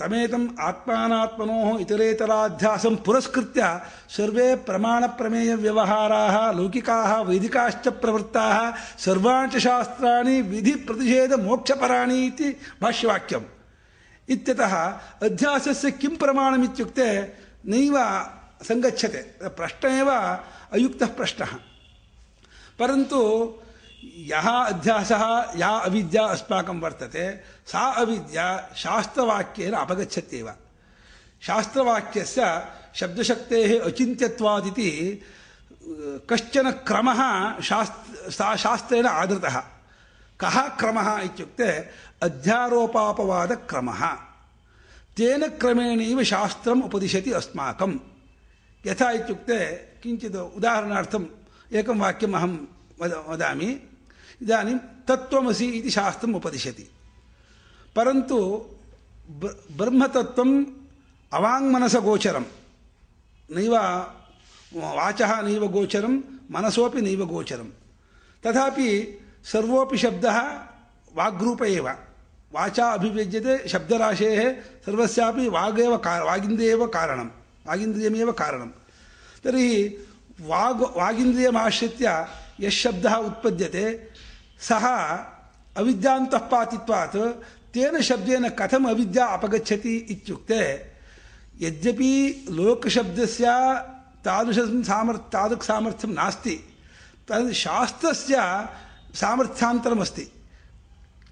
तमेतम् आत्मानात्मनोः इतरेतराध्यासं पुरस्कृत्य सर्वे प्रमाणप्रमेयव्यवहाराः लौकिकाः वैदिकाश्च प्रवृत्ताः सर्वाणि च शास्त्राणि विधिप्रतिषेधमोक्षपराणि इति भाष्यवाक्यम् इत्यतः अध्यासस्य किं प्रमाणमित्युक्ते नैव सङ्गच्छते प्रश्न एव अयुक्तः प्रश्नः परन्तु यः अध्यासः या अविद्या अस्माकं वर्तते। सा अविद्या शास्त्रवाक्येन अपगच्छत्येव। शास्त्रवाक्यस्य शब्दशक्तेः अचिन्त्यत्वादिति, कश्चन क्रमः शास्त्र, सा शास्त्रेण आदृतः। कः क्रमः इत्युक्ते अध्यारोपापवादक्रमः। तेन क्रमेणैव शास्त्रम् उपदिशति अस्माकं यथा इत्युक्ते किञ्चित् उदाहरणार्थम् एकं वाक्यम् अहं वद वदामि, इदानीं तत्त्वमसि इति शास्त्रम् उपदिशति। परन्तु ब्रह्मतत्त्वम् अवाङ्मनसगोचरं नैव वाचः नैव गोचरं मनसोपि नैव गोचरं तथापि सर्वोऽपि शब्दः वाग्रूप एव। वाचा अभिव्यज्यते, शब्दराशेः सर्वस्यापि वागेव कार वागिन्द्रियेव कारणं वागिन्द्रियमेव कारणं तर्हि वाग् वागिन्द्रियमाश्रित्य यः शब्दः उत्पद्यते, सः अविद्यान्तः पातित्वात्, तेन शब्देन कथम् अविद्या अपगच्छति इत्युक्ते, यद्यपि लोकशब्दस्य तादृशं सामर्थ्य तादृक् सामर्थ्यं नास्ति, तद् शास्त्रस्य सामर्थ्यान्तरमस्ति।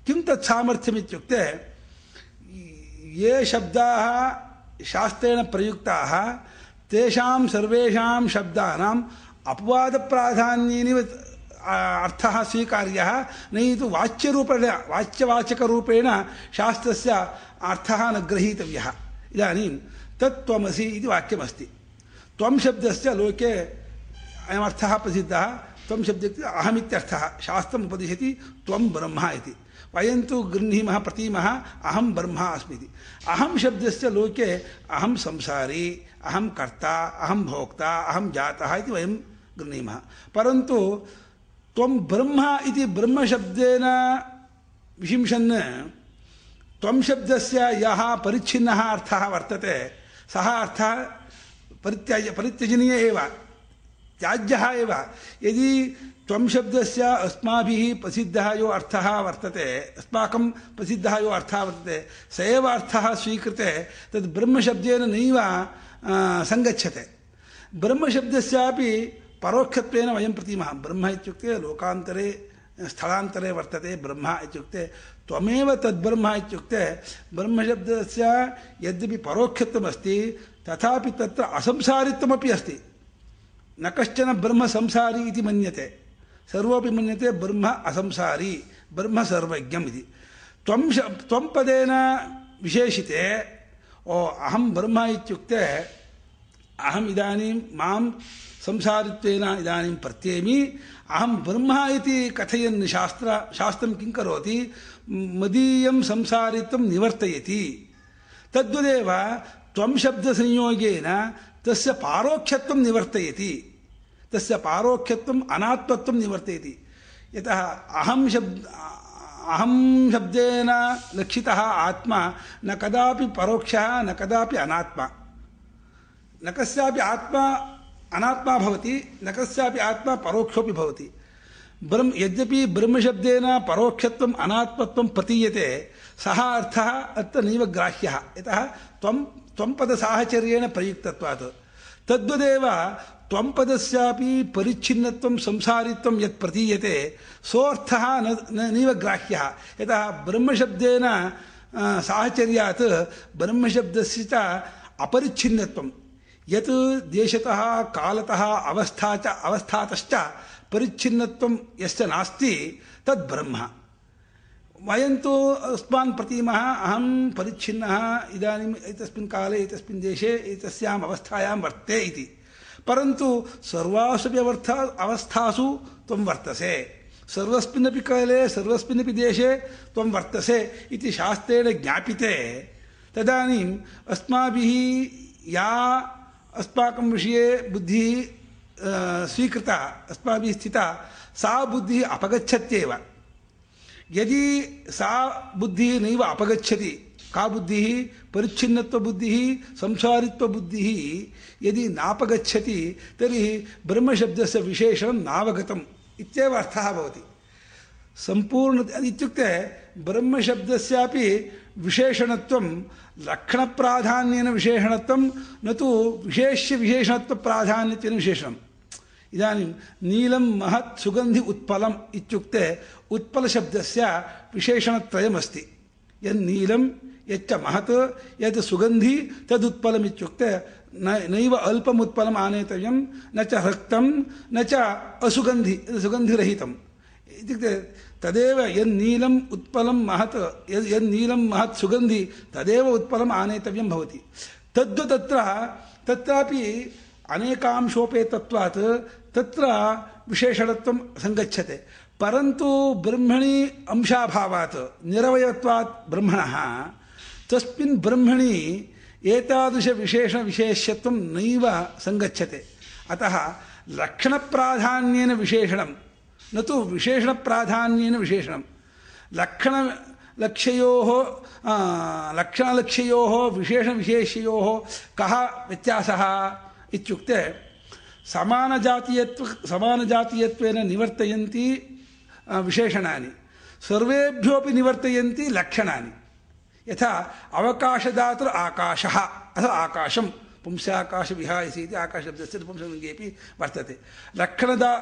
किं तत् सामर्थ्यम् इत्युक्ते, ये शब्दाः शास्त्रेण प्रयुक्ताः, तेषां सर्वेषां शब्दानाम् अपवादप्राधान्येनैव अर्थः स्वीकार्यः। न तु वाच्यरूपेण, वाच्यवाचकरूपेण शास्त्रस्य अर्थः न गृहीतव्यः इदानीं तत्त्वमसि इति वाक्यमस्ति। त्वं शब्दस्य लोके अयमर्थः प्रसिद्धः। त्वं शब्दस्य अहमित्यर्थः। शास्त्रम् उपदिशति त्वं ब्रह्म इति। वयं तु गृह्णीमः, प्रतीमः, अहं ब्रह्मा अस्मि इति अहं शब्दस्य लोके अहं संसारी, अहं कर्ता, अहं भोक्ता, अहं जातः इति वयं गृह्णीमः परन्तु त्वं ब्रह्म इति ब्रह्मशब्देन विशिंशन् त्वं शब्दस्य यः परिच्छिन्नः अर्थः वर्तते, सः अर्थः परित्याज्य परित्यजनीय एव, त्याज्यः एव। यदि त्वं शब्दस्य अस्माभिः प्रसिद्धः यो अर्थः वर्तते, अस्माकं प्रसिद्धः यो अर्थः वर्तते, स एव अर्थः स्वीकृते, तद् ब्रह्मशब्देन नैव सङ्गच्छते। ब्रह्मशब्दस्यापि परोक्षत्वेन वयं प्रतीमः। ब्रह्म इत्युक्ते लोकान्तरे, स्थलान्तरे वर्तते, ब्रह्म इत्युक्ते, त्वमेव तद्ब्रह्म इत्युक्ते, ब्रह्मशब्दस्य यद्यपि परोक्षत्वमस्ति, तथापि तत्र असंसारित्वमपि अस्ति। न कश्चन ब्रह्म संसारी इति मन्यते। सर्वोपि मन्यते ब्रह्म असंसारी, ब्रह्म सर्वज्ञम् इति। त्वं त्वं पदेन विशेषिते, ओ, अहं ब्रह्म इत्युक्ते अहम् इदानीं माँ संसारित्वेन इदानीं प्रत्येमि अहं ब्रह्म इति कथयन् शास्त्र, शास्त्रं किं करोति? मदीयं संसारित्वं निवर्तयति। तद्वदेव त्वं शब्दसंयोगेन तस्य पारोक्षत्वं निवर्तयति। तस्य पारोक्षत्वम् अनात्मत्वं निवर्तयति। यतः अहं शब्द, अहं शब्देन लक्षितः आत्मा न कदापि परोक्षः, न कदापि अनात्मा। न कस्यापि आत्मा अनात्मा भवति न कस्यापि आत्मा परोक्षोपि भवति। ब्रह्म, यद्यपि ब्रह्मशब्देन परोक्षत्वम् अनात्मत्वं प्रतीयते, सः अर्थः अत्र नैव ग्राह्यः। यतः त्वं त्वं पदसाहचर्येण प्रयुक्तत्वात्। तद्वदेव त्वं पदस्यापि परिच्छिन्नत्वं संसारित्वं यत् प्रतीयते, सोऽर्थः न नैव ग्राह्यः। यतः ब्रह्मशब्देन साहचर्यात् ब्रह्मशब्दस्य च अपरिच्छिन्नत्वं यत् देशतः, कालतः, अवस्था च, अवस्थातश्च परिच्छिन्नत्वं यस्य नास्ति, तद् ब्रह्म। वयं तु अस्मान् प्रतीमः, अहं परिच्छिन्नः, इदानीम् एतस्मिन् काले, एतस्मिन् देशे, एतस्याम् अवस्थायां वर्ते इति। परन्तु सर्वासु अवस्था अवस्थासु त्वं वर्तसे। सर्वस्मिन्नपि काले, सर्वस्मिन्नपि देशे त्वं वर्तसे इति शास्त्रेण ज्ञापिते। तदानीम् अस्माभिः या अस्माकं विषये बुद्धिः स्वीकृता, अस्माभिः स्थिता, सा बुद्धिः अपगच्छत्येव। यदि सा बुद्धिः नैव अपगच्छति, का बुद्धिः? परिच्छिन्नत्वबुद्धिः, संसारित्वबुद्धिः यदि नापगच्छति, तर्हि ब्रह्मशब्दस्य विशेषणं नावगतम् इत्येव अर्थः भवति। सम्पूर्ण इत्युक्ते ब्रह्मशब्दस्यापि विशेषणत्वं, लक्षणप्राधान्येन विशेषणत्वं, न तु विशेष्य विशेषणत्वप्राधान्यत्वेन विशेषणम् इदानीं नीलं, महत्, सुगन्धि, उत्पलम् इत्युक्ते उत्पलशब्दस्य विशेषणत्रयमस्ति। यन्नीलं यच्च महत् यत् सुगन्धि तदुत्पलम् इत्युक्ते नैव अल्पमुत्पलम् आनेतव्यं, न च रक्तं न च असुगन्धि, सुगन्धिरहितम्। इत्युक्ते तदेव यन्नीलम् उत्पलं महत् यन्नीलं महत् सुगन्धि तदेव उत्पलम् आनेतव्यं भवति। तद्व तत्र, तत्रापि अनेकांशोपेतत्वात् तत्र विशेषणत्वं सङ्गच्छते। परन्तु ब्रह्मणि अंशाभावात्, निरवयत्वात् ब्रह्मणः, तस्मिन् ब्रह्मणि एतादृशविशेषविशेष्यत्वं नैव सङ्गच्छते। अतः लक्षणप्राधान्येन विशेषणं न तु विशेषणप्राधान्येन विशेषणं। लक्षणलक्ष्ययोः लक्षणलक्ष्ययोः विशेषविशेष्ययोः कः व्यत्यासः इत्युक्ते समानजातीयत्व समानजातीयत्वेन निवर्तयन्ति विशेषणानि। सर्वेभ्योऽपि निवर्तयन्ति लक्षणानि। यथा अवकाशदातुर् आकाशः अथवा आकाशं पुंसाकाशविहायसि इति आकाशशब्दस्य पुंसलिङ्गेपि वर्तते। लक्षणदा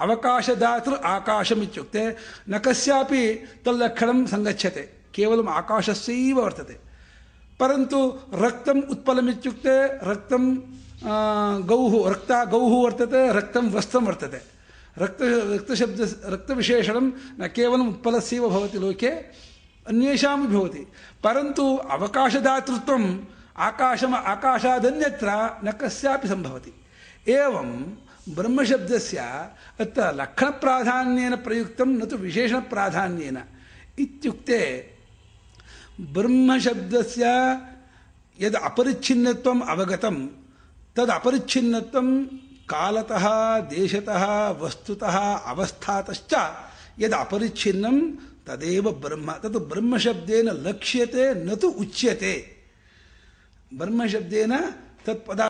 अवकाशदातुर् आकाशम् इत्युक्ते न कस्यापि तल्लक्षणं सङ्गच्छते, केवलम् आकाशस्यैव वर्तते। परन्तु रक्तम् उत्पलमित्युक्ते रक्तं गौः, रक्ता गौः वर्तते रक्तं वस्त्रं वर्तते। रक्त, रक्तशब्द, रक्तविशेषणं न केवलम् उत्पलस्यैव भवति लोके, अन्येषामपि भवति। परन्तु अवकाशदातृत्वम् आकाशम् आकाशादन्यत्र न कस्यापि सम्भवति। एवं ब्रह्मशब्दस्य अत्र लक्षणप्राधान्येन प्रयुक्तं न तु विशेषणप्राधान्येन इत्युक्ते ब्रह्मशब्दस्य यद् अपरिच्छिन्नत्वम् अवगतं, तद अपरिच्छिन्नत्वं कालतः, देशतः, वस्तुतः, अवस्थातश्च यद् अपरिच्छिन्नं तदेव ब्रह्म तत् ब्रह्मशब्देन लक्ष्यते, न तु ब्रह्मशब्देन तत्पदा